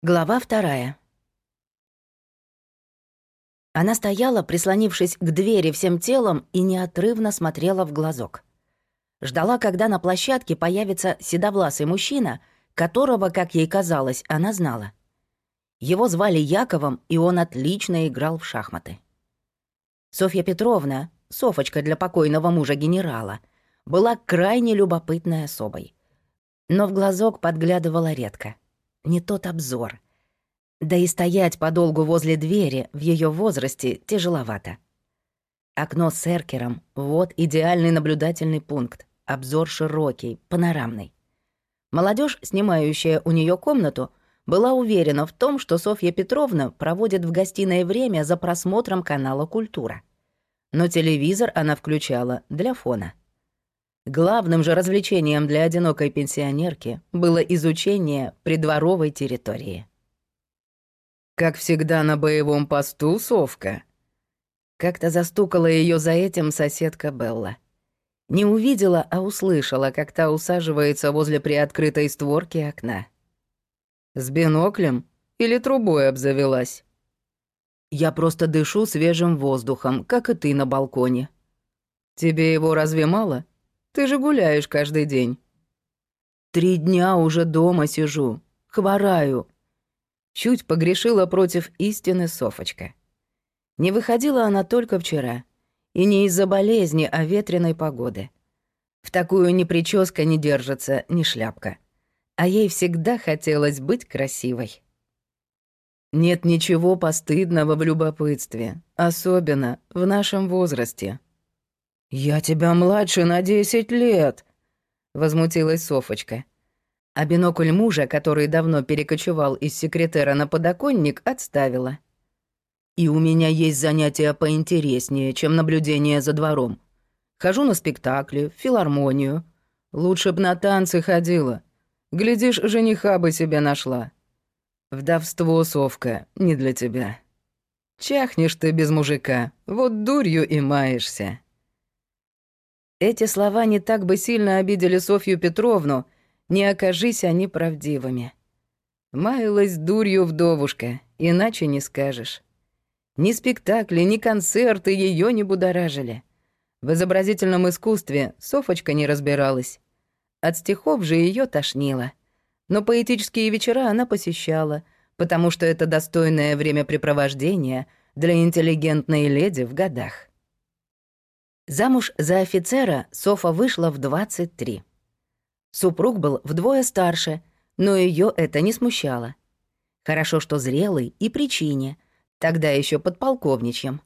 Глава вторая. Она стояла, прислонившись к двери всем телом и неотрывно смотрела в глазок. Ждала, когда на площадке появится седовласый мужчина, которого, как ей казалось, она знала. Его звали Яковом, и он отлично играл в шахматы. Софья Петровна, Софочка для покойного мужа генерала, была крайне любопытной особой. Но в глазок подглядывала редко — не тот обзор. Да и стоять подолгу возле двери в ее возрасте тяжеловато. Окно с эркером — вот идеальный наблюдательный пункт. Обзор широкий, панорамный. Молодежь, снимающая у нее комнату, была уверена в том, что Софья Петровна проводит в гостиной время за просмотром канала «Культура». Но телевизор она включала для фона. Главным же развлечением для одинокой пенсионерки было изучение придворовой территории. «Как всегда на боевом посту, совка?» Как-то застукала ее за этим соседка Белла. Не увидела, а услышала, как та усаживается возле приоткрытой створки окна. «С биноклем или трубой обзавелась?» «Я просто дышу свежим воздухом, как и ты на балконе». «Тебе его разве мало?» Ты же гуляешь каждый день». «Три дня уже дома сижу, хвораю». Чуть погрешила против истины Софочка. Не выходила она только вчера. И не из-за болезни, а ветреной погоды. В такую ни прическа не держится, ни шляпка. А ей всегда хотелось быть красивой. Нет ничего постыдного в любопытстве, особенно в нашем возрасте. «Я тебя младше на десять лет», — возмутилась Софочка. А бинокль мужа, который давно перекочевал из секретера на подоконник, отставила. «И у меня есть занятия поинтереснее, чем наблюдение за двором. Хожу на спектакли, в филармонию. Лучше б на танцы ходила. Глядишь, жениха бы себе нашла. Вдовство, Совка, не для тебя. Чахнешь ты без мужика, вот дурью и маешься». Эти слова не так бы сильно обидели Софью Петровну, не окажись они правдивыми. Маялась дурью вдовушка, иначе не скажешь. Ни спектакли, ни концерты ее не будоражили. В изобразительном искусстве Софочка не разбиралась. От стихов же ее тошнило. Но поэтические вечера она посещала, потому что это достойное времяпрепровождение для интеллигентной леди в годах. Замуж за офицера Софа вышла в 23. Супруг был вдвое старше, но ее это не смущало. Хорошо, что зрелый и причине, тогда еще подполковничьем.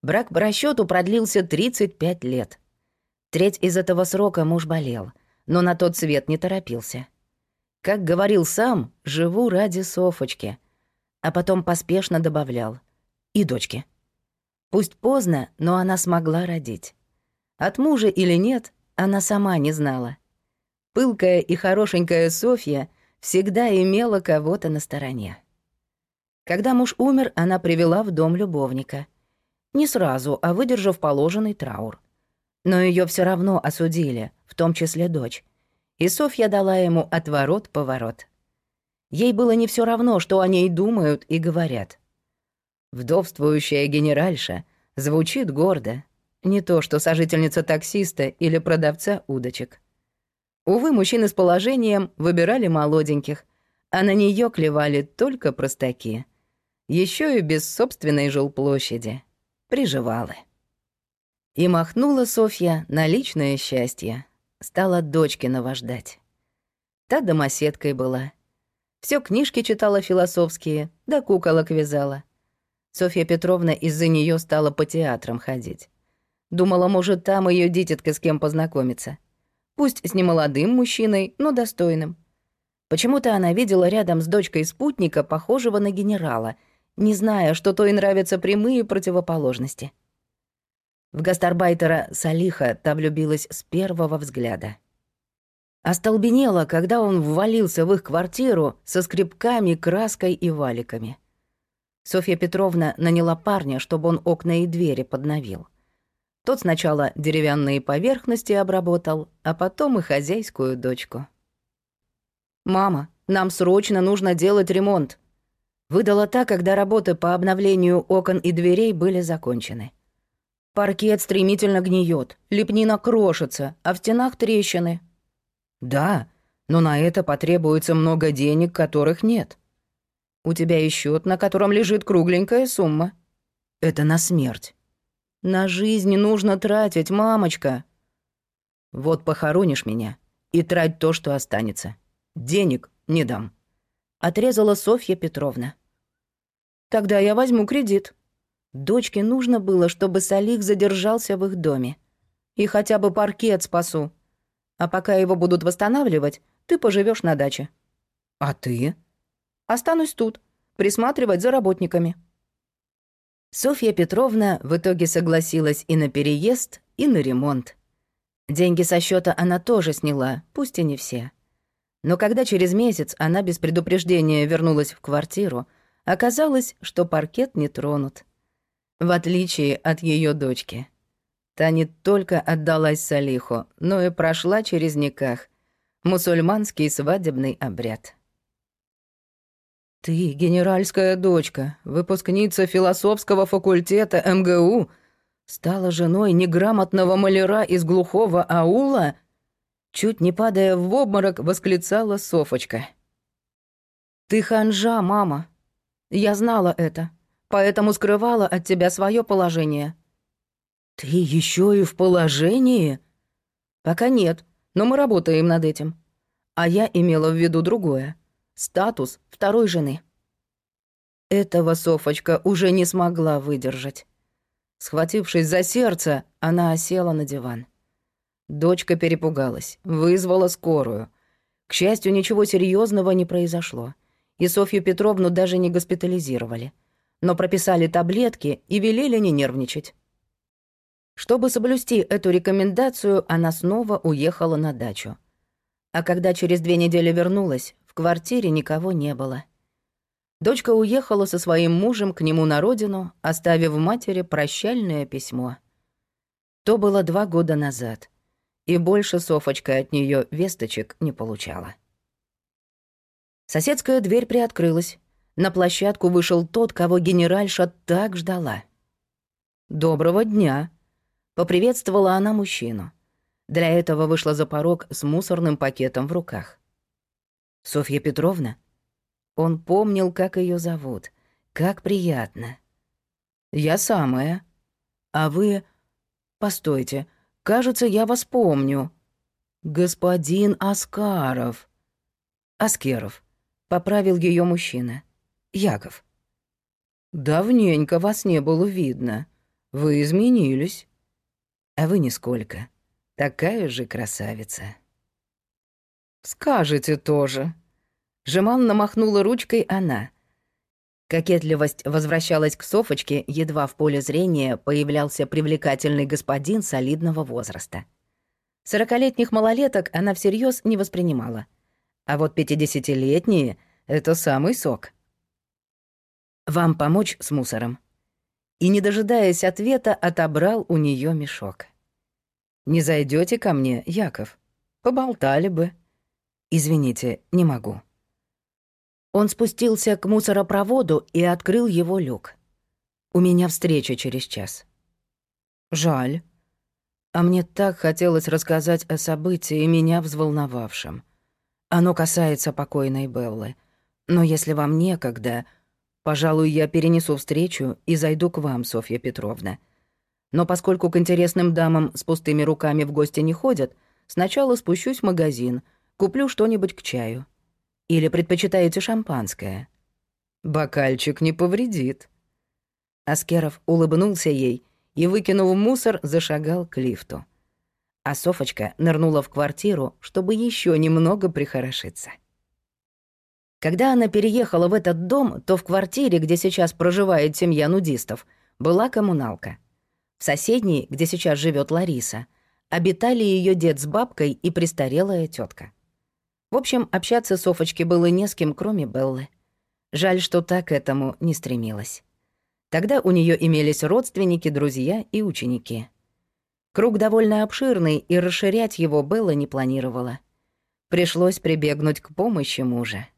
Брак по расчету продлился 35 лет. Треть из этого срока муж болел, но на тот свет не торопился. Как говорил сам, живу ради Софочки, а потом поспешно добавлял. И дочки. Пусть поздно, но она смогла родить. От мужа или нет, она сама не знала. Пылкая и хорошенькая Софья всегда имела кого-то на стороне. Когда муж умер, она привела в дом любовника. Не сразу, а выдержав положенный траур. Но ее все равно осудили, в том числе дочь. И Софья дала ему отворот-поворот. Ей было не все равно, что о ней думают и говорят. Вдовствующая генеральша звучит гордо. Не то, что сожительница таксиста или продавца удочек. Увы, мужчины с положением выбирали молоденьких, а на нее клевали только простаки. Еще и без собственной жилплощади. Приживалы. И махнула Софья на личное счастье. Стала дочкиного ждать. Та домоседкой была. Все книжки читала философские, да куколок вязала. Софья Петровна из-за нее стала по театрам ходить. Думала, может, там ее дитятка с кем познакомиться. Пусть с немолодым мужчиной, но достойным. Почему-то она видела рядом с дочкой спутника, похожего на генерала, не зная, что то и нравятся прямые противоположности. В гастарбайтера Салиха та влюбилась с первого взгляда. Остолбенела, когда он ввалился в их квартиру со скребками, краской и валиками — Софья Петровна наняла парня, чтобы он окна и двери подновил. Тот сначала деревянные поверхности обработал, а потом и хозяйскую дочку. «Мама, Нам срочно нужно делать ремонт». Выдала та, когда работы по обновлению окон и дверей были закончены. Паркет стремительно гниет, лепнина крошится, а в стенах трещины. Да, но на это потребуется много денег, которых нет. У тебя есть счет, на котором лежит кругленькая сумма. Это на смерть. На жизнь нужно тратить, мамочка. Вот похоронишь меня и трать то, что останется. Денег не дам. Отрезала Софья Петровна. Тогда я возьму кредит. Дочке нужно было, чтобы Салих задержался в их доме. И хотя бы паркет спасу. А пока его будут восстанавливать, ты поживешь на даче. А ты? Останусь тут, присматривать за работниками. Софья Петровна в итоге согласилась и на переезд, и на ремонт. Деньги со счета она тоже сняла, пусть и не все. Но когда через месяц она без предупреждения вернулась в квартиру, оказалось, что паркет не тронут. В отличие от ее дочки. Та не только отдалась Салиху, но и прошла через никах, мусульманский свадебный обряд. «Ты, генеральская дочка, выпускница философского факультета МГУ, стала женой неграмотного маляра из глухого аула?» Чуть не падая в обморок, восклицала Софочка. «Ты ханжа, мама. Я знала это, поэтому скрывала от тебя свое положение». «Ты еще и в положении?» «Пока нет, но мы работаем над этим. А я имела в виду другое. Статус второй жены». Этого Софочка уже не смогла выдержать. Схватившись за сердце, она осела на диван. Дочка перепугалась, вызвала скорую. К счастью, ничего серьезного не произошло. И Софью Петровну даже не госпитализировали. Но прописали таблетки и велели не нервничать. Чтобы соблюсти эту рекомендацию, она снова уехала на дачу. А когда через две недели вернулась, квартире никого не было. Дочка уехала со своим мужем к нему на родину, оставив матери прощальное письмо. То было два года назад — и больше Софочка от нее весточек не получала. Соседская дверь приоткрылась. На площадку вышел тот, кого генеральша так ждала. «Доброго дня!» — поприветствовала она мужчину. Для этого вышла за порог с мусорным пакетом в руках. «Софья Петровна?» Он помнил, как ее зовут. Как приятно. «Я самая. А вы...» «Постойте, Кажется, я вас помню. Господин Аскаров. Аскеров. Поправил ее мужчина. Яков. Давненько вас не было видно. Вы изменились. А вы нисколько. Такая же красавица. Скажете тоже. Жеманно махнула ручкой она — Кокетливость возвращалась к Софочке, едва в поле зрения появлялся привлекательный господин солидного возраста. Сорокалетних малолеток она всерьез не воспринимала. А вот пятидесятилетние — это самый сок. «Вам помочь с мусором?» И, не дожидаясь ответа, отобрал у нее мешок. «Не зайдете ко мне, Яков? Поболтали бы». «Извините, не могу». Он спустился к мусоропроводу и открыл его люк. «У меня встреча через час». «Жаль. А мне так хотелось рассказать о событии, меня взволновавшем. Оно касается покойной Беллы. Но если вам некогда, пожалуй, я перенесу встречу и зайду к вам, Софья Петровна. Но поскольку к интересным дамам с пустыми руками в гости не ходят, сначала спущусь в магазин, куплю что-нибудь к чаю». Или предпочитаете шампанское? Бокальчик не повредит. Аскеров улыбнулся ей и, выкинув мусор, зашагал к лифту. А Софочка нырнула в квартиру, чтобы еще немного прихорошиться. Когда она переехала в этот дом, то в квартире, где сейчас проживает семья нудистов, была коммуналка. В соседней, где сейчас живет Лариса, обитали ее дед с бабкой и престарелая тетка. В общем, общаться Софочке было не с кем, кроме Беллы. Жаль, что так к этому не стремилась. Тогда у нее имелись родственники, друзья и ученики. Круг довольно обширный, и расширять его Белла не планировала. Пришлось прибегнуть к помощи мужа.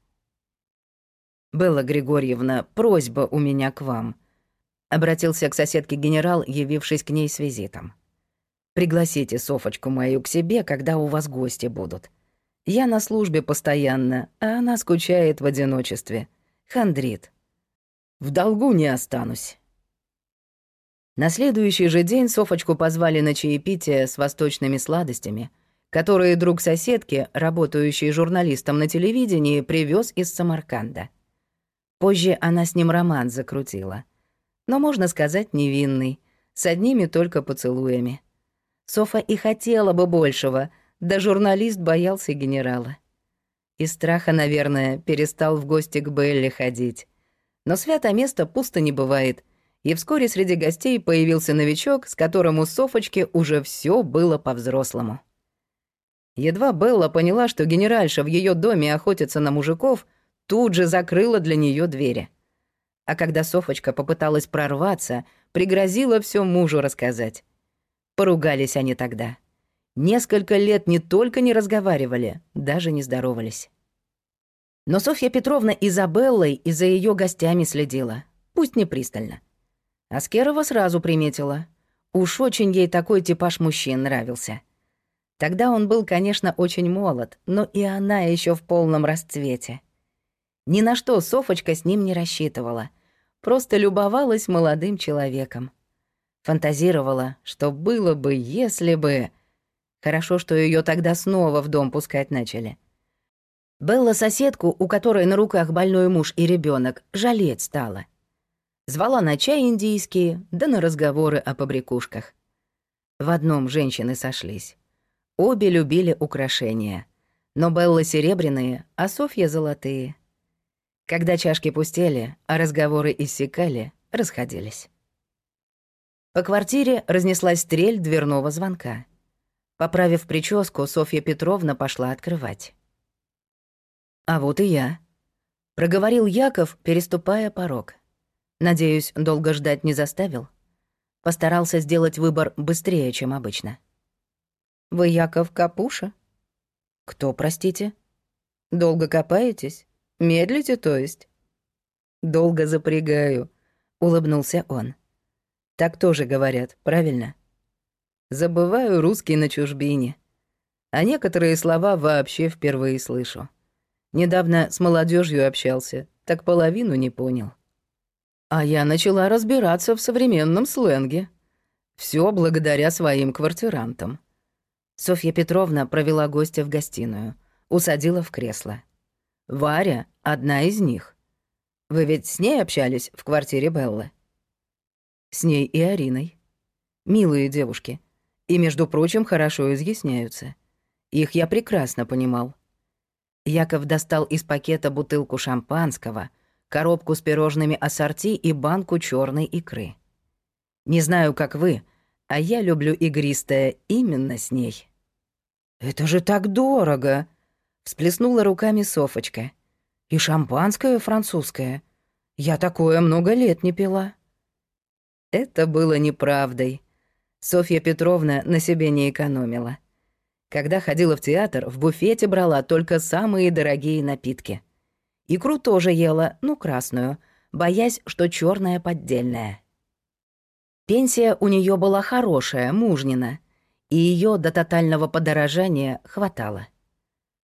«Белла Григорьевна, просьба у меня к вам», — обратился к соседке генерал, явившись к ней с визитом. «Пригласите Софочку мою к себе, когда у вас гости будут. Я на службе постоянно, а она скучает в одиночестве. Хандрит. В долгу не останусь». На следующий же день Софочку позвали на чаепитие с восточными сладостями, которые друг соседки, работающий журналистом на телевидении, привез из Самарканда. Позже она с ним роман закрутила. Но, можно сказать, невинный, с одними только поцелуями. Софа и хотела бы большего, да журналист боялся генерала. Из страха, наверное, перестал в гости к Белле ходить. Но свято место пусто не бывает, и вскоре среди гостей появился новичок, с которым у Софочки уже все было по-взрослому. Едва Белла поняла, что генеральша в ее доме охотится на мужиков — тут же закрыла для нее двери. А когда Софочка попыталась прорваться, пригрозила все мужу рассказать. Поругались они тогда. Несколько лет не только не разговаривали, даже не здоровались. Но Софья Петровна Изабеллой и за ее гостями следила, пусть не пристально. Аскерова сразу приметила. Уж очень ей такой типаж мужчин нравился. Тогда он был, конечно, очень молод, но и она еще в полном расцвете. Ни на что Софочка с ним не рассчитывала. Просто любовалась молодым человеком. Фантазировала, что было бы, если бы... Хорошо, что ее тогда снова в дом пускать начали. Белла соседку, у которой на руках больной муж и ребенок, жалеть стала. Звала на чай индийские, да на разговоры о побрякушках. В одном женщины сошлись. Обе любили украшения. Но Белла серебряные, а Софья золотые. Когда чашки пустели, а разговоры иссякали, расходились. По квартире разнеслась стрель дверного звонка. Поправив прическу, Софья Петровна пошла открывать. «А вот и я», — проговорил Яков, переступая порог. «Надеюсь, долго ждать не заставил?» Постарался сделать выбор быстрее, чем обычно. «Вы Яков Капуша?» «Кто, простите?» «Долго копаетесь?» Медлите, то есть? Долго запрягаю, улыбнулся он. Так тоже говорят, правильно? Забываю русский на чужбине. А некоторые слова вообще впервые слышу. Недавно с молодежью общался, так половину не понял. А я начала разбираться в современном сленге. Все благодаря своим квартирантам. Софья Петровна провела гостя в гостиную, усадила в кресло. Варя — одна из них. Вы ведь с ней общались в квартире Беллы? С ней и Ариной. Милые девушки. И, между прочим, хорошо изъясняются. Их я прекрасно понимал. Яков достал из пакета бутылку шампанского, коробку с пирожными ассорти и банку черной икры. Не знаю, как вы, а я люблю игристое именно с ней. «Это же так дорого!» Всплеснула руками Софочка. «И шампанское французское. Я такое много лет не пила». Это было неправдой. Софья Петровна на себе не экономила. Когда ходила в театр, в буфете брала только самые дорогие напитки. Икру тоже ела, ну, красную, боясь, что черная поддельная. Пенсия у нее была хорошая, мужнина, и ее до тотального подорожания хватало.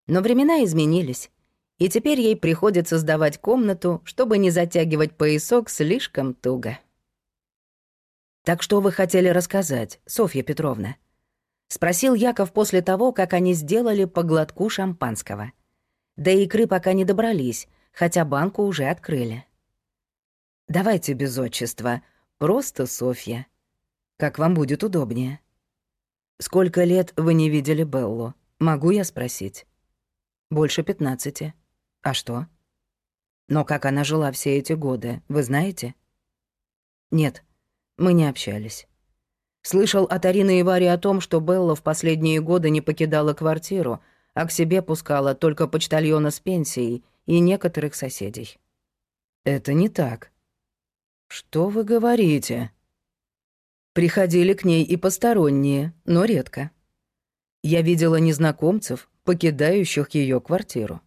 Но времена изменились, и теперь ей приходится сдавать комнату, чтобы не затягивать поясок слишком туго. «Так что вы хотели рассказать, Софья Петровна?» — спросил Яков после того, как они сделали по глотку шампанского. До икры пока не добрались, хотя банку уже открыли. «Давайте без отчества, просто Софья. Как вам будет удобнее?» «Сколько лет вы не видели Беллу? Могу я спросить?» Больше пятнадцати. А что? Но как она жила все эти годы, вы знаете? Нет, мы не общались. Слышал от Арины и Вари о том, что Белла в последние годы не покидала квартиру, а к себе пускала только почтальона с пенсией и некоторых соседей. Это не так. Что вы говорите? Приходили к ней и посторонние, но редко. Я видела незнакомцев, покидающих ее квартиру.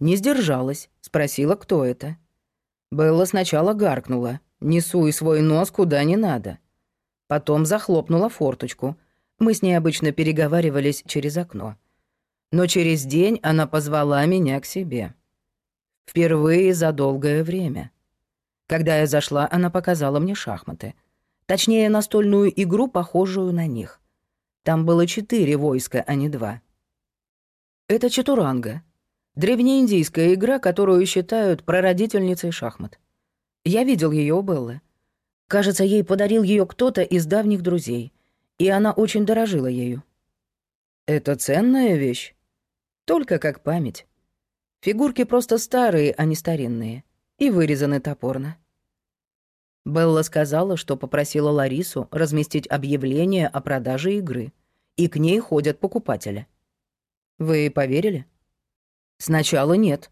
Не сдержалась, спросила, кто это. Белла сначала гаркнула, несу и свой нос куда не надо. Потом захлопнула форточку. Мы с ней обычно переговаривались через окно. Но через день она позвала меня к себе. Впервые за долгое время. Когда я зашла, она показала мне шахматы. Точнее, настольную игру, похожую на них. Там было четыре войска, а не два. Это чатуранга. Древнеиндийская игра, которую считают прародительницей шахмат. Я видел ее у Беллы. Кажется, ей подарил ее кто-то из давних друзей, и она очень дорожила ею. Это ценная вещь. Только как память. Фигурки просто старые, а не старинные, и вырезаны топорно. Белла сказала, что попросила Ларису разместить объявление о продаже игры, и к ней ходят покупатели. Вы поверили? Сначала нет,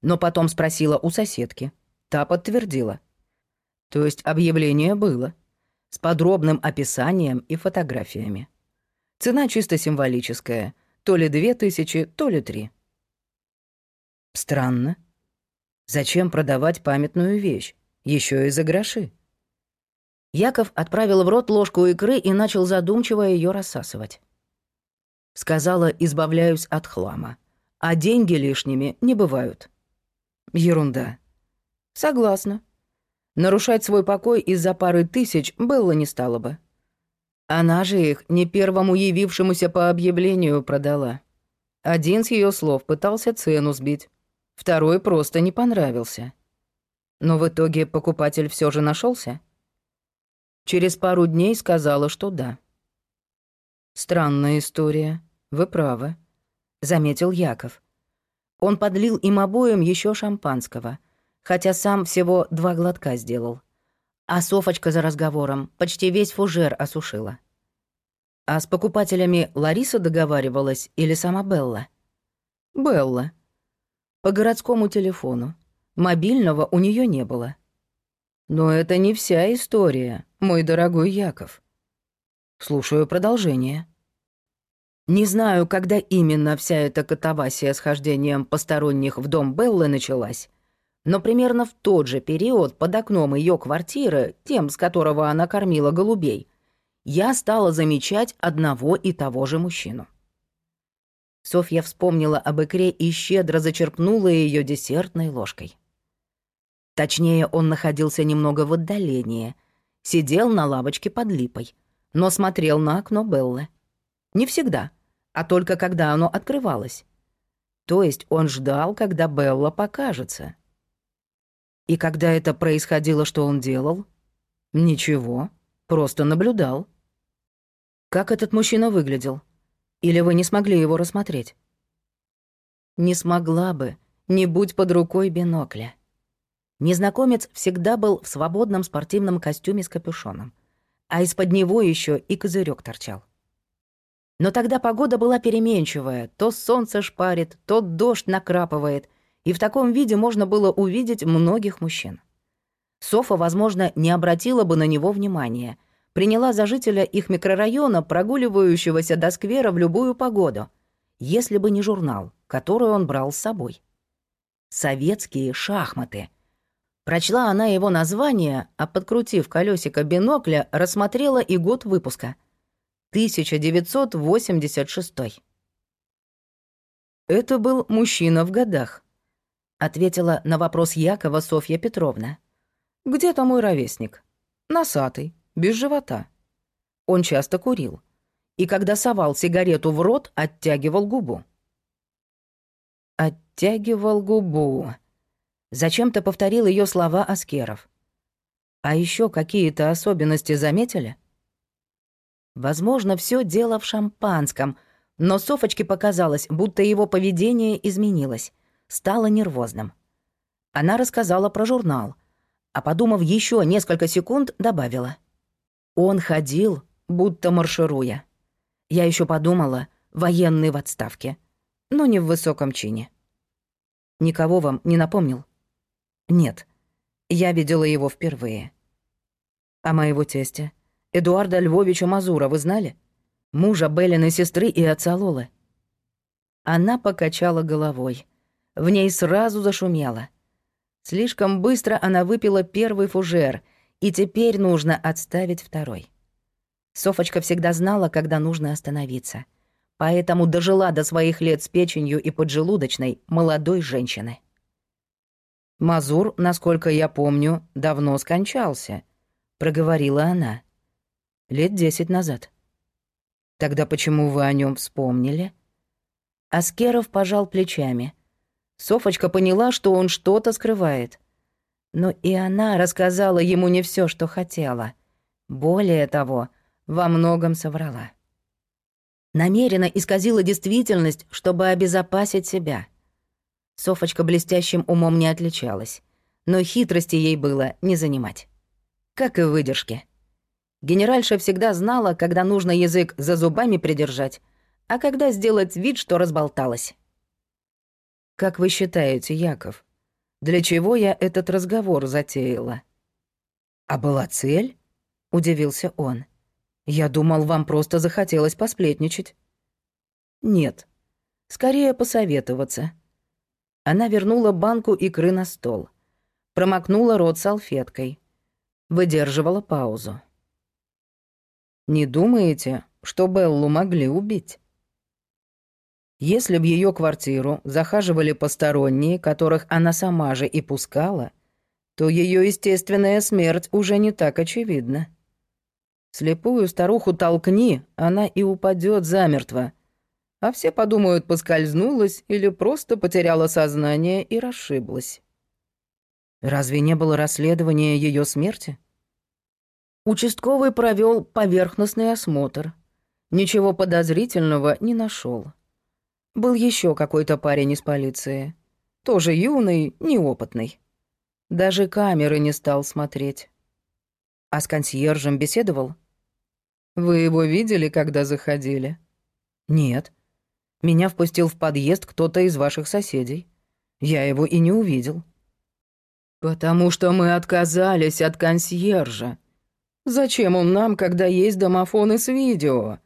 но потом спросила у соседки. Та подтвердила. То есть объявление было, с подробным описанием и фотографиями. Цена чисто символическая, то ли две тысячи, то ли три. Странно. Зачем продавать памятную вещь, еще и за гроши? Яков отправил в рот ложку икры и начал задумчиво ее рассасывать. Сказала, избавляюсь от хлама а деньги лишними не бывают. Ерунда. Согласна. Нарушать свой покой из-за пары тысяч Белла не стала бы. Она же их не первому явившемуся по объявлению продала. Один с ее слов пытался цену сбить, второй просто не понравился. Но в итоге покупатель все же нашелся. Через пару дней сказала, что да. Странная история, вы правы. — заметил Яков. Он подлил им обоим еще шампанского, хотя сам всего два глотка сделал. А Софочка за разговором почти весь фужер осушила. А с покупателями Лариса договаривалась или сама Белла? Белла. По городскому телефону. Мобильного у нее не было. Но это не вся история, мой дорогой Яков. Слушаю продолжение. Не знаю, когда именно вся эта катавасия с хождением посторонних в дом Беллы началась, но примерно в тот же период под окном ее квартиры, тем, с которого она кормила голубей, я стала замечать одного и того же мужчину. Софья вспомнила об икре и щедро зачерпнула ее десертной ложкой. Точнее, он находился немного в отдалении, сидел на лавочке под липой, но смотрел на окно Беллы. Не всегда — а только когда оно открывалось. То есть он ждал, когда Белла покажется. И когда это происходило, что он делал? Ничего, просто наблюдал. Как этот мужчина выглядел? Или вы не смогли его рассмотреть? Не смогла бы, не будь под рукой бинокля. Незнакомец всегда был в свободном спортивном костюме с капюшоном, а из-под него еще и козырек торчал. Но тогда погода была переменчивая, то солнце шпарит, то дождь накрапывает, и в таком виде можно было увидеть многих мужчин. Софа, возможно, не обратила бы на него внимания, приняла за жителя их микрорайона, прогуливающегося до сквера в любую погоду, если бы не журнал, который он брал с собой. «Советские шахматы». Прочла она его название, а, подкрутив колесико бинокля, рассмотрела и год выпуска — 1986. «Это был мужчина в годах», — ответила на вопрос Якова Софья Петровна. «Где-то мой ровесник. Носатый, без живота. Он часто курил. И когда совал сигарету в рот, оттягивал губу». «Оттягивал губу», — зачем-то повторил ее слова Аскеров. «А еще какие-то особенности заметили?» Возможно, все дело в шампанском, но Софочке показалось, будто его поведение изменилось, стало нервозным. Она рассказала про журнал, а подумав еще несколько секунд, добавила. Он ходил, будто маршируя. Я еще подумала, военный в отставке, но не в высоком чине. Никого вам не напомнил? Нет, я видела его впервые. А моего тестя? Эдуарда Львовича Мазура, вы знали? Мужа Беллиной сестры и отца Лолы. Она покачала головой. В ней сразу зашумело. Слишком быстро она выпила первый фужер, и теперь нужно отставить второй. Софочка всегда знала, когда нужно остановиться. Поэтому дожила до своих лет с печенью и поджелудочной молодой женщины. «Мазур, насколько я помню, давно скончался», — проговорила она. «Лет десять назад». «Тогда почему вы о нем вспомнили?» Аскеров пожал плечами. Софочка поняла, что он что-то скрывает. Но и она рассказала ему не все, что хотела. Более того, во многом соврала. Намеренно исказила действительность, чтобы обезопасить себя. Софочка блестящим умом не отличалась, но хитрости ей было не занимать. Как и выдержки. Генеральша всегда знала, когда нужно язык за зубами придержать, а когда сделать вид, что разболталась. «Как вы считаете, Яков, для чего я этот разговор затеяла?» «А была цель?» — удивился он. Я думал, вам просто захотелось посплетничать. Нет. Скорее посоветоваться. Она вернула банку икры на стол. Промокнула рот салфеткой. Выдерживала паузу. Не думаете, что Беллу могли убить? Если в ее квартиру захаживали посторонние, которых она сама же и пускала, то ее естественная смерть уже не так очевидна. Слепую старуху толкни, она и упадет замертво. А все подумают, поскользнулась или просто потеряла сознание и расшиблась. Разве не было расследования ее смерти? Участковый провел поверхностный осмотр. Ничего подозрительного не нашел. Был еще какой-то парень из полиции. Тоже юный, неопытный. Даже камеры не стал смотреть. А с консьержем беседовал? Вы его видели, когда заходили? Нет. Меня впустил в подъезд кто-то из ваших соседей. Я его и не увидел. Потому что мы отказались от консьержа. Зачем он нам, когда есть домофоны с видео?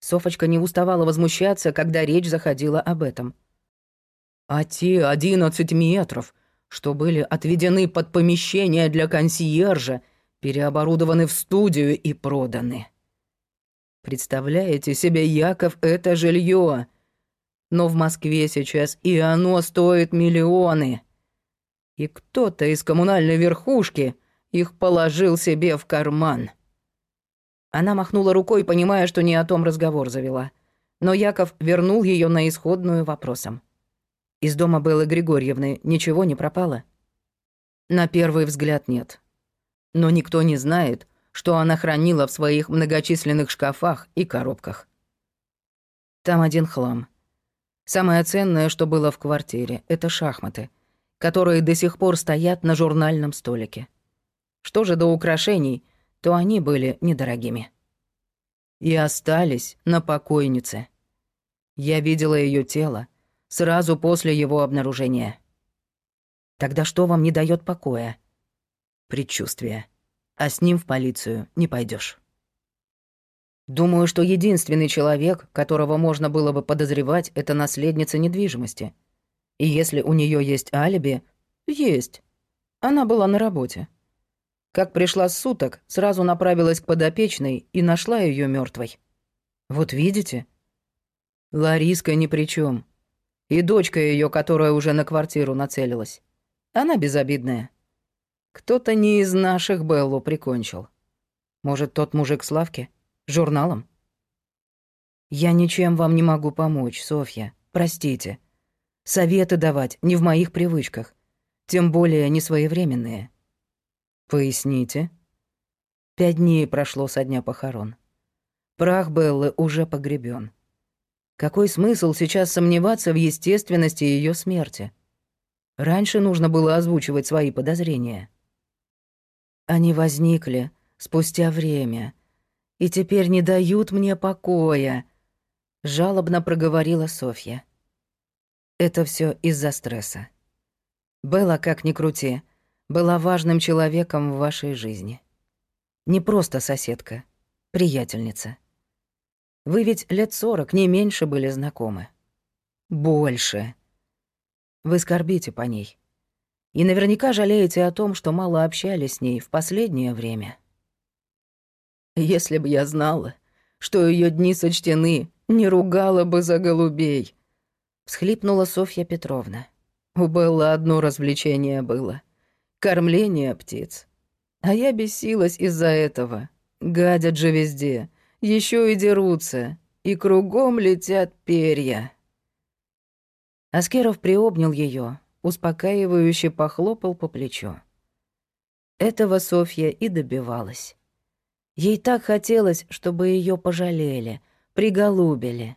Софочка не уставала возмущаться, когда речь заходила об этом. А те одиннадцать метров, что были отведены под помещение для консьержа, переоборудованы в студию и проданы. Представляете себе, Яков, это жилье. Но в Москве сейчас и оно стоит миллионы. И кто-то из коммунальной верхушки их положил себе в карман. Она махнула рукой, понимая, что не о том разговор завела. Но Яков вернул ее на исходную вопросом. Из дома Беллы Григорьевны ничего не пропало? На первый взгляд нет. Но никто не знает, что она хранила в своих многочисленных шкафах и коробках. Там один хлам. Самое ценное, что было в квартире, это шахматы, которые до сих пор стоят на журнальном столике. Что же до украшений, то они были недорогими. И остались на покойнице. Я видела ее тело сразу после его обнаружения. Тогда что вам не дает покоя? Предчувствие а с ним в полицию не пойдешь. Думаю, что единственный человек, которого можно было бы подозревать, это наследница недвижимости. И если у нее есть алиби, есть. Она была на работе. Как пришла с суток, сразу направилась к подопечной и нашла ее мертвой. Вот видите? Лариска ни при чем. И дочка ее, которая уже на квартиру нацелилась. Она безобидная. Кто-то не из наших Беллу прикончил. Может, тот мужик с лавки? Журналом? Я ничем вам не могу помочь, Софья. Простите. Советы давать не в моих привычках. Тем более не своевременные. Поясните. Пять дней прошло со дня похорон. Прах Беллы уже погребен. Какой смысл сейчас сомневаться в естественности ее смерти? Раньше нужно было озвучивать свои подозрения. Они возникли спустя время и теперь не дают мне покоя, жалобно проговорила Софья. Это все из-за стресса. Белла, как ни крути, была важным человеком в вашей жизни. Не просто соседка, приятельница. Вы ведь лет сорок, не меньше были знакомы. Больше. Вы скорбите по ней. И наверняка жалеете о том, что мало общались с ней в последнее время. Если бы я знала, что ее дни сочтены, не ругала бы за голубей. Всхлипнула Софья Петровна. У Беллы одно развлечение было — кормление птиц. А я бесилась из-за этого. Гадят же везде, еще и дерутся, и кругом летят перья. Аскеров приобнял ее, успокаивающе похлопал по плечу. Этого Софья и добивалась. Ей так хотелось, чтобы ее пожалели, приголубили.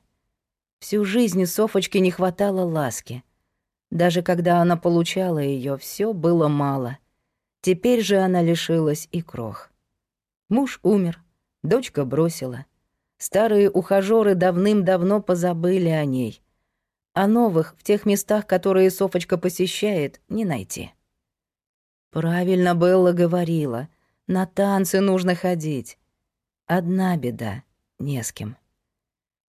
Всю жизнь Софочке не хватало ласки. Даже когда она получала ее, все было мало. Теперь же она лишилась и крох. Муж умер, дочка бросила. Старые ухажёры давным-давно позабыли о ней а новых в тех местах, которые Софочка посещает, не найти. Правильно Белла говорила, на танцы нужно ходить. Одна беда — не с кем.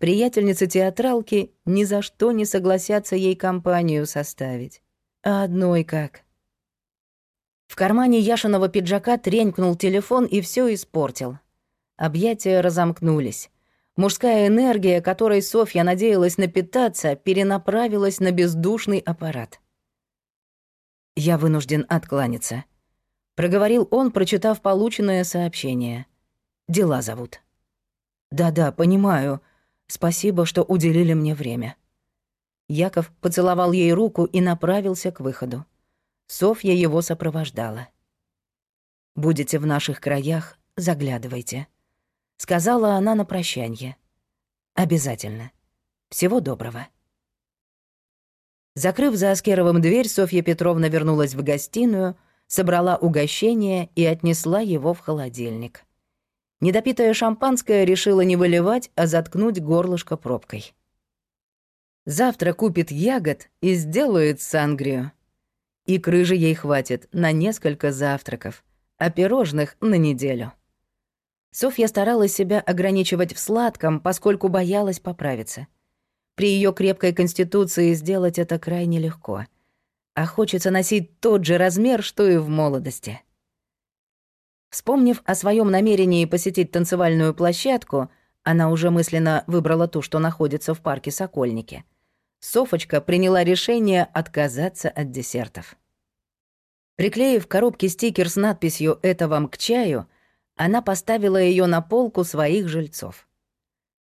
Приятельницы театралки ни за что не согласятся ей компанию составить. А одной как? В кармане Яшиного пиджака тренькнул телефон и все испортил. Объятия разомкнулись. Мужская энергия, которой Софья надеялась напитаться, перенаправилась на бездушный аппарат. «Я вынужден откланяться», — проговорил он, прочитав полученное сообщение. «Дела зовут». «Да-да, понимаю. Спасибо, что уделили мне время». Яков поцеловал ей руку и направился к выходу. Софья его сопровождала. «Будете в наших краях, заглядывайте», сказала она на прощанье. Обязательно. Всего доброго. Закрыв за Аскеровым дверь, Софья Петровна вернулась в гостиную, собрала угощение и отнесла его в холодильник. Недопитое шампанское решила не выливать, а заткнуть горлышко пробкой. Завтра купит ягод и сделает сангрию. И крыжи ей хватит на несколько завтраков, а пирожных — на неделю. Софья старалась себя ограничивать в сладком, поскольку боялась поправиться. При ее крепкой конституции сделать это крайне легко. А хочется носить тот же размер, что и в молодости. Вспомнив о своем намерении посетить танцевальную площадку, она уже мысленно выбрала ту, что находится в парке Сокольники. Софочка приняла решение отказаться от десертов. Приклеив коробке стикер с надписью «Это вам к чаю», она поставила ее на полку своих жильцов.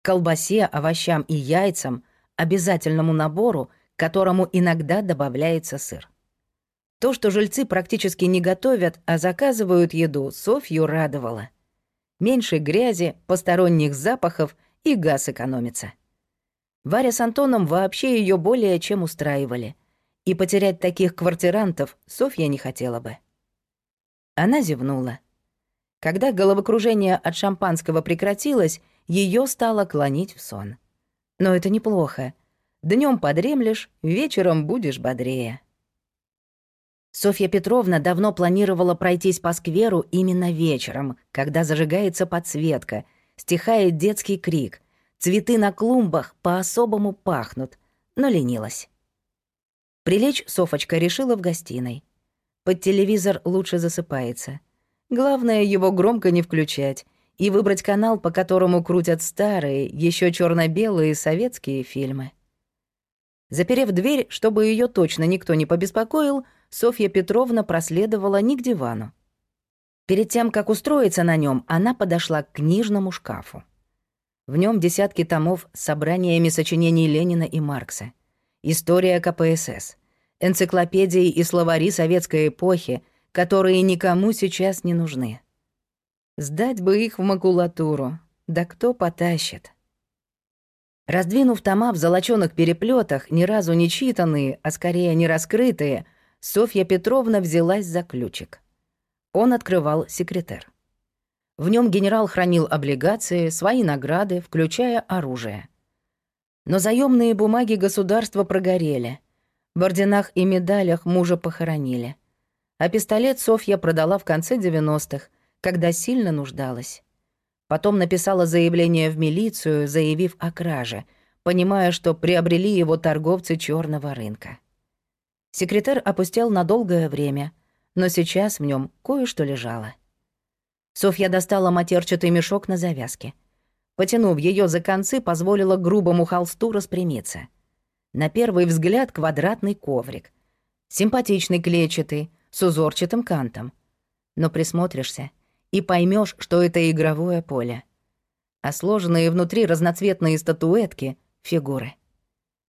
Колбасе, овощам и яйцам, обязательному набору, которому иногда добавляется сыр. То, что жильцы практически не готовят, а заказывают еду, Софью радовало. Меньше грязи, посторонних запахов и газ экономится. Варя с Антоном вообще ее более чем устраивали. И потерять таких квартирантов Софья не хотела бы. Она зевнула. Когда головокружение от шампанского прекратилось, ее стало клонить в сон. Но это неплохо. Днем подремлешь, вечером будешь бодрее. Софья Петровна давно планировала пройтись по скверу именно вечером, когда зажигается подсветка, стихает детский крик, цветы на клумбах по-особому пахнут, но ленилась. Прилечь Софочка решила в гостиной. Под телевизор лучше засыпается — Главное его громко не включать и выбрать канал, по которому крутят старые, еще черно белые советские фильмы. Заперев дверь, чтобы ее точно никто не побеспокоил, Софья Петровна проследовала не к дивану. Перед тем, как устроиться на нем, она подошла к книжному шкафу. В нем десятки томов с собраниями сочинений Ленина и Маркса, история КПСС, энциклопедии и словари советской эпохи — которые никому сейчас не нужны. Сдать бы их в макулатуру, да кто потащит? Раздвинув тома в золочёных переплетах, ни разу не читанные, а скорее не раскрытые, Софья Петровна взялась за ключик. Он открывал секретер. В нем генерал хранил облигации, свои награды, включая оружие. Но заемные бумаги государства прогорели. В орденах и медалях мужа похоронили а пистолет Софья продала в конце 90-х, когда сильно нуждалась. Потом написала заявление в милицию, заявив о краже, понимая, что приобрели его торговцы черного рынка. Секретарь опустел на долгое время, но сейчас в нем кое-что лежало. Софья достала матерчатый мешок на завязке. Потянув ее за концы, позволила грубому холсту распрямиться. На первый взгляд квадратный коврик. Симпатичный клетчатый, с узорчатым кантом. Но присмотришься и поймешь, что это игровое поле. А сложенные внутри разноцветные статуэтки — фигуры.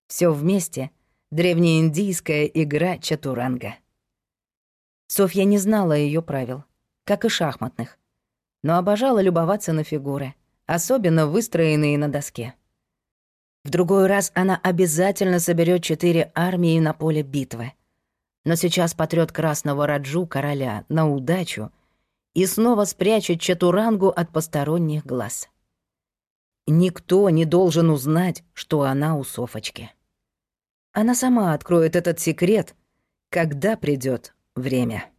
Все вместе — древнеиндийская игра чатуранга. Софья не знала ее правил, как и шахматных, но обожала любоваться на фигуры, особенно выстроенные на доске. В другой раз она обязательно соберет четыре армии на поле битвы. Но сейчас потрёт красного Раджу короля на удачу и снова спрячет Чатурангу от посторонних глаз. Никто не должен узнать, что она у Софочки. Она сама откроет этот секрет, когда придет время.